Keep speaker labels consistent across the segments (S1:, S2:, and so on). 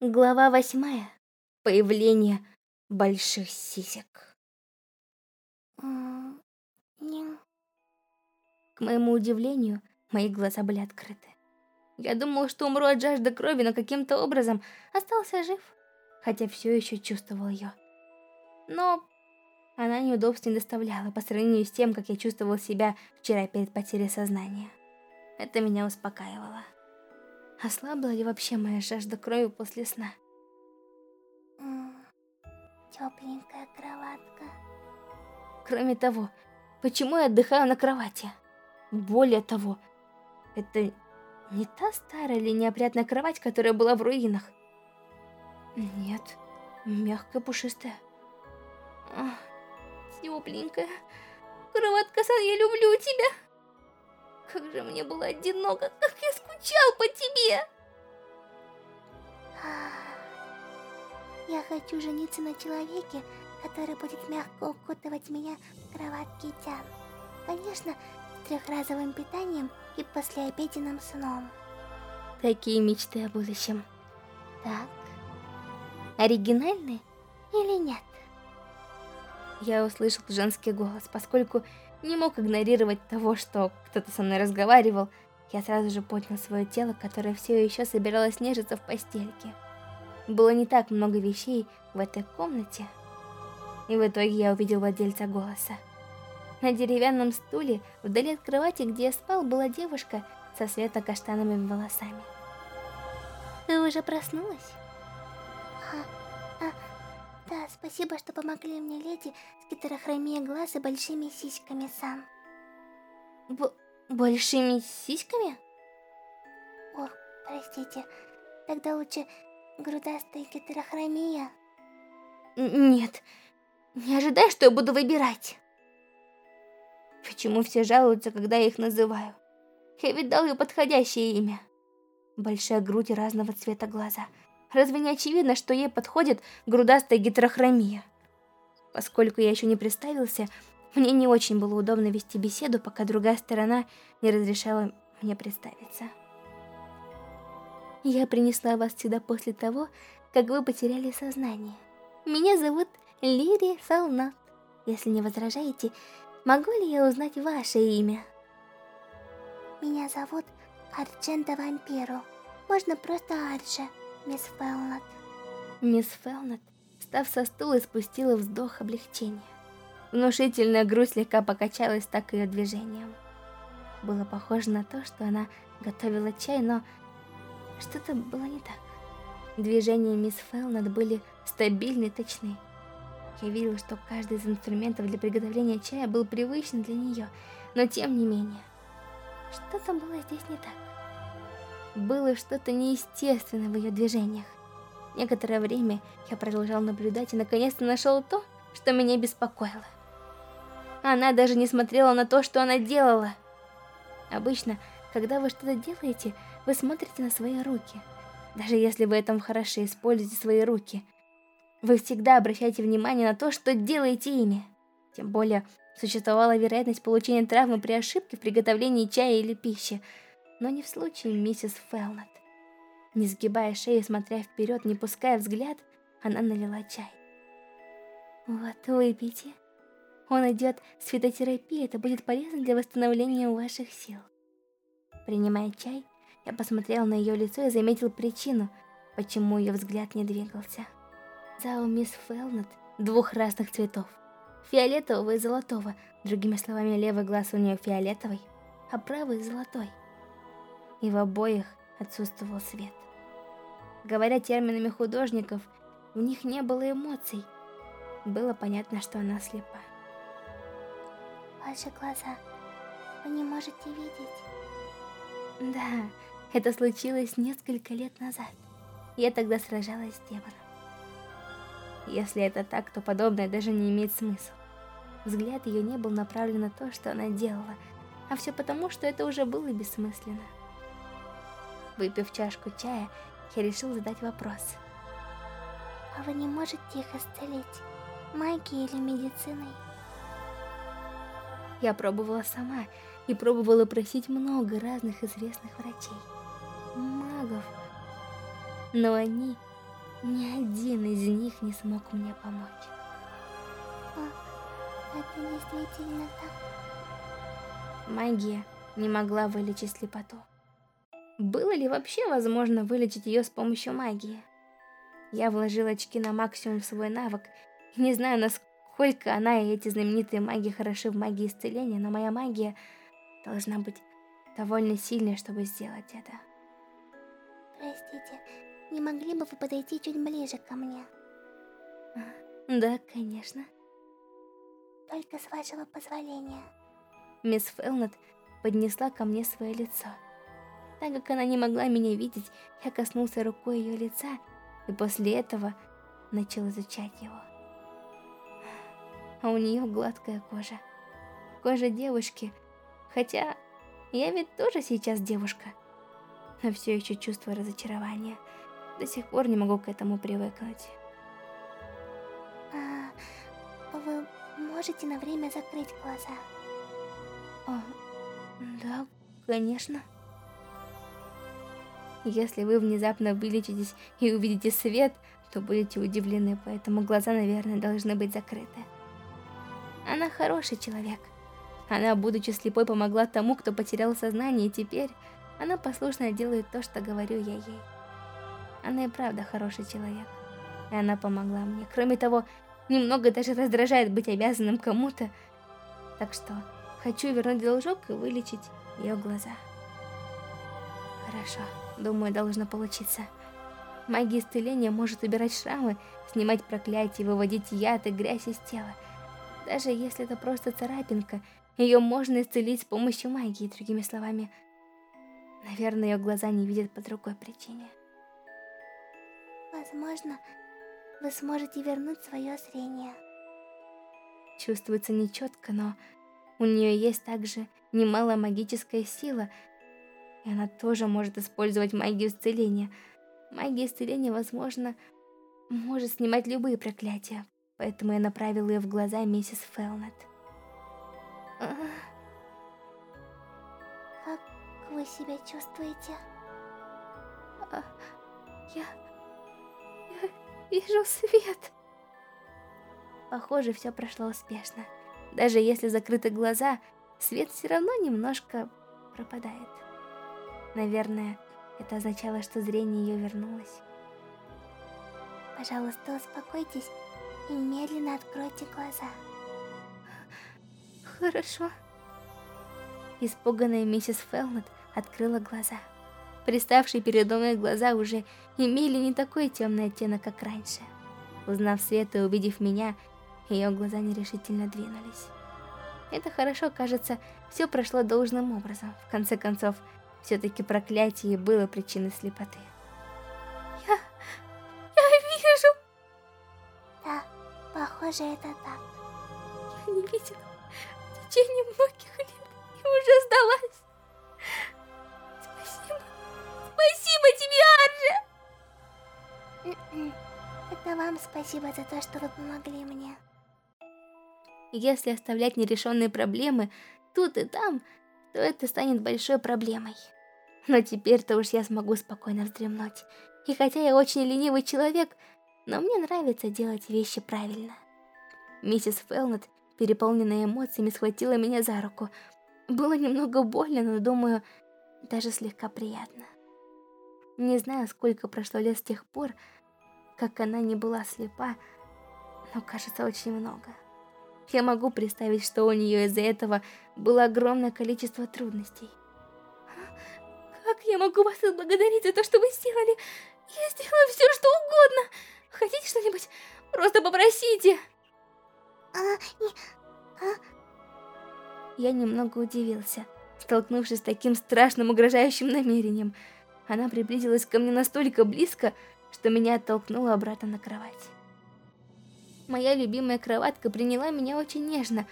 S1: Глава восьмая. Появление больших сисек. К моему удивлению, мои глаза были открыты. Я думал, что умру от жажды крови, но каким-то образом остался жив, хотя все еще чувствовал ее. Но она неудобств не доставляла по сравнению с тем, как я чувствовал себя вчера перед потерей сознания. Это меня успокаивало. Ослабла ли вообще моя жажда крови после сна?
S2: Тепленькая кроватка.
S1: Кроме того, почему я отдыхаю на кровати? Более того, это не та старая или неопрятная кровать, которая была в руинах. Нет, мягкая, пушистая. Ах, тепленькая. Кроватка-сан, я люблю тебя. Как же мне было одиноко, как я скучал по тебе!
S2: Я хочу жениться на человеке, который будет мягко укутывать меня в кроватке Тян. Конечно, с трехразовым питанием и послеобеденным сном.
S1: Такие мечты о будущем.
S2: Так.
S1: Оригинальные
S2: или нет?
S1: Я услышал женский голос, поскольку не мог игнорировать того, что кто-то со мной разговаривал. Я сразу же поднял свое тело, которое все еще собиралось нежиться в постельке. Было не так много вещей в этой комнате. И в итоге я увидел владельца голоса. На деревянном стуле, вдали от кровати, где я спал, была девушка со светло-каштановыми волосами.
S2: Ты уже проснулась? Да, спасибо, что помогли мне, леди, с гетерохромией глаз и большими сиськами, сам.
S1: Б большими сиськами?
S2: Ох, простите. Тогда лучше грудастая гетерохромия.
S1: Нет, не ожидай, что я буду выбирать. Почему все жалуются, когда я их называю? Я ведь дал ей подходящее имя. Большая грудь и разного цвета глаза – Разве не очевидно, что ей подходит грудастая гетерохромия? Поскольку я еще не представился, мне не очень было удобно вести беседу, пока другая сторона не разрешала мне представиться. Я принесла вас сюда после того, как вы потеряли сознание. Меня зовут Лири Салнат. Если не возражаете, могу ли я узнать ваше имя?
S2: Меня зовут Арчента Вампиру. Можно просто Арча мисс Фелнет.
S1: Мисс Фелнет, встав со стула, спустила вздох облегчения. Внушительная грудь слегка покачалась так ее движением. Было похоже на то, что она готовила чай, но что-то было не так. Движения мисс Фелнет были стабильны и точны. Я видела, что каждый из инструментов для приготовления чая был привычен для нее, но тем не менее, что-то было здесь не так. Было что-то неестественное в ее движениях. Некоторое время я продолжал наблюдать и наконец-то нашел то, что меня беспокоило. Она даже не смотрела на то, что она делала. Обычно, когда вы что-то делаете, вы смотрите на свои руки. Даже если вы этом хорошо используете свои руки. Вы всегда обращаете внимание на то, что делаете ими. Тем более, существовала вероятность получения травмы при ошибке в приготовлении чая или пищи но не в случае миссис Фелнет. Не сгибая шею, смотря вперед, не пуская взгляд, она налила чай. Вот, выпейте. Он идет с фитотерапией, это будет полезно для восстановления ваших сил. Принимая чай, я посмотрел на ее лицо и заметил причину, почему ее взгляд не двигался. Зао мисс Фелнет двух разных цветов. Фиолетового и золотого. Другими словами, левый глаз у нее фиолетовый, а правый золотой и в обоих отсутствовал свет. Говоря терминами художников, у них не было эмоций. Было понятно, что она слепа.
S2: Ваши глаза, вы не можете видеть.
S1: Да, это случилось несколько лет назад. Я тогда сражалась с демоном. Если это так, то подобное даже не имеет смысла. Взгляд ее не был направлен на то, что она делала, а все потому, что это уже было бессмысленно. Выпив чашку чая, я решил задать вопрос.
S2: А вы не можете их исцелить магией или медициной?
S1: Я пробовала сама и пробовала просить много разных известных врачей, магов. Но они Ни один из них не смог мне помочь.
S2: О, это действительно так.
S1: Магия не могла вылечить слепоту. Было ли вообще возможно вылечить ее с помощью магии? Я вложил очки на максимум в свой навык, и не знаю, насколько она и эти знаменитые маги хороши в магии исцеления, но моя магия должна быть довольно сильной, чтобы сделать это.
S2: Простите, не могли бы вы подойти чуть ближе ко мне?
S1: Да, конечно.
S2: Только с вашего позволения.
S1: Мисс Фелнет поднесла ко мне свое лицо. Так как она не могла меня видеть, я коснулся рукой ее лица, и после этого начал изучать его. А у нее гладкая кожа. Кожа девушки, хотя я ведь тоже сейчас девушка. Но все еще чувствую разочарование. До сих пор не могу к этому привыкнуть.
S2: А, вы можете на время закрыть глаза?
S1: О, да, конечно. Если вы внезапно вылечитесь и увидите свет, то будете удивлены, поэтому глаза, наверное, должны быть закрыты. Она хороший человек. Она, будучи слепой, помогла тому, кто потерял сознание, и теперь она послушно делает то, что говорю я ей. Она и правда хороший человек. И она помогла мне. Кроме того, немного даже раздражает быть обязанным кому-то. Так что хочу вернуть должок и вылечить ее глаза. Хорошо, думаю, должно получиться. Магия исцеления может убирать шрамы, снимать проклятия, выводить яд и грязь из тела. Даже если это просто царапинка, ее можно исцелить с помощью магии, другими словами. Наверное, ее глаза не видят по другой причине.
S2: Возможно, вы сможете вернуть свое зрение.
S1: Чувствуется нечетко, но у нее есть также немало магическая сила, и она тоже может использовать магию исцеления. Магия исцеления, возможно, может снимать любые проклятия, поэтому я направила ее в глаза миссис Фелнет.
S2: Как вы себя чувствуете?
S1: А, я... Я вижу свет. Похоже, все прошло успешно. Даже если закрыты глаза, свет все равно немножко пропадает. Наверное, это означало, что зрение ее вернулось.
S2: Пожалуйста, успокойтесь и медленно откройте глаза.
S1: Хорошо. Испуганная миссис Фелнет открыла глаза. Приставшие передо мной глаза уже имели не такой темный оттенок, как раньше. Узнав свет и увидев меня, ее глаза нерешительно двинулись. Это хорошо, кажется, все прошло должным образом. В конце концов, все-таки проклятие было причиной слепоты.
S2: Я... я вижу! Да, похоже, это так.
S1: Я не видела в течение многих лет и уже сдалась.
S2: Это вам спасибо за то, что вы помогли мне.
S1: Если оставлять нерешенные проблемы тут и там, то это станет большой проблемой. Но теперь-то уж я смогу спокойно вздремнуть. И хотя я очень ленивый человек, но мне нравится делать вещи правильно. Миссис Фелнет, переполненная эмоциями, схватила меня за руку. Было немного больно, но, думаю, даже слегка приятно. Не знаю, сколько прошло лет с тех пор, как она не была слепа, но кажется очень много. Я могу представить, что у нее из-за этого было огромное количество трудностей. Как я могу вас отблагодарить за то, что вы сделали? Я сделаю все, что угодно. Хотите что-нибудь? Просто попросите.
S2: А, не... а...
S1: Я немного удивился, столкнувшись с таким страшным угрожающим намерением. Она приблизилась ко мне настолько близко, что меня оттолкнуло обратно на кровать. Моя любимая кроватка приняла меня очень нежно,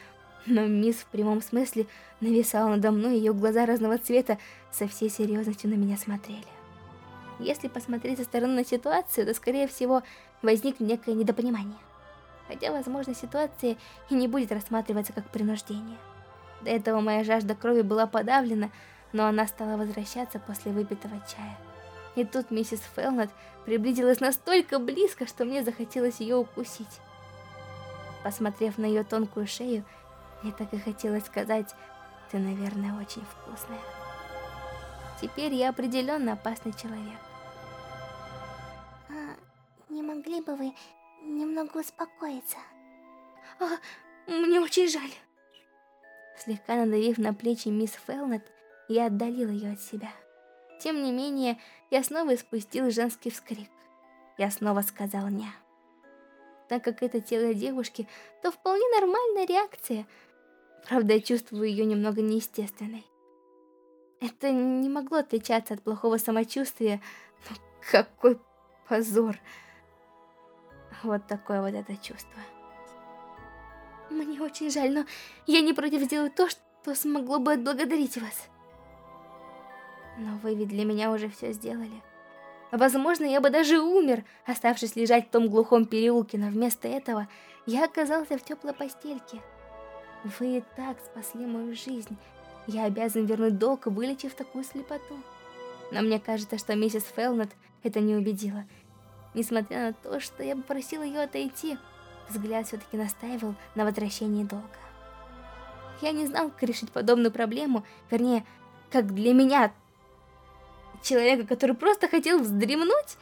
S1: но мисс в прямом смысле нависала надо мной, ее глаза разного цвета со всей серьезностью на меня смотрели. Если посмотреть со стороны на ситуацию, то, скорее всего, возникнет некое недопонимание. Хотя, возможно, ситуация и не будет рассматриваться как принуждение. До этого моя жажда крови была подавлена, но она стала возвращаться после выпитого чая. И тут миссис Фелнет приблизилась настолько близко, что мне захотелось ее укусить. Посмотрев на ее тонкую шею, мне так и хотелось сказать, ты, наверное, очень вкусная. Теперь я определенно опасный человек.
S2: А, не могли бы вы немного успокоиться?
S1: А, мне очень жаль. Слегка надавив на плечи мисс Фелнет, я отдалил ее от себя. Тем не менее, я снова испустил женский вскрик. Я снова сказал «ня». Так как это тело девушки, то вполне нормальная реакция. Правда, я чувствую ее немного неестественной. Это не могло отличаться от плохого самочувствия, но какой позор. Вот такое вот это чувство. Мне очень жаль, но я не против сделать то, что смогло бы отблагодарить вас. Но вы ведь для меня уже все сделали. Возможно, я бы даже умер, оставшись лежать в том глухом переулке, но вместо этого я оказался в теплой постельке. Вы и так спасли мою жизнь. Я обязан вернуть долг, вылечив такую слепоту. Но мне кажется, что миссис Фелнет это не убедила. Несмотря на то, что я попросил ее отойти, взгляд все-таки настаивал на возвращении долга. Я не знал, как решить подобную проблему, вернее, как для меня человека, который просто хотел вздремнуть,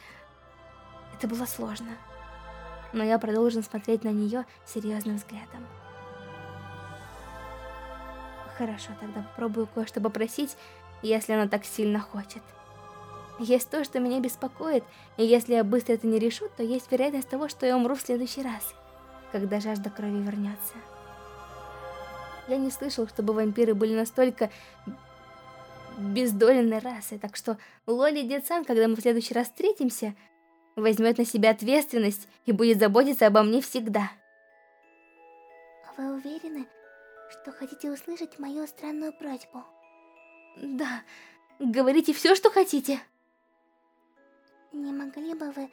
S1: это было сложно. Но я продолжил смотреть на нее серьезным взглядом. Хорошо, тогда попробую кое-что попросить, если она так сильно хочет. Есть то, что меня беспокоит, и если я быстро это не решу, то есть вероятность того, что я умру в следующий раз, когда жажда крови вернется. Я не слышал, чтобы вампиры были настолько бездоленной расы, так что Лоли Децан, когда мы в следующий раз встретимся, возьмет на себя ответственность и будет заботиться обо мне всегда.
S2: Вы уверены, что хотите услышать мою странную просьбу?
S1: Да, говорите все, что хотите.
S2: Не могли бы вы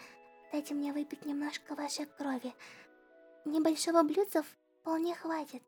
S2: дать мне выпить немножко вашей крови? Небольшого блюдца вполне хватит.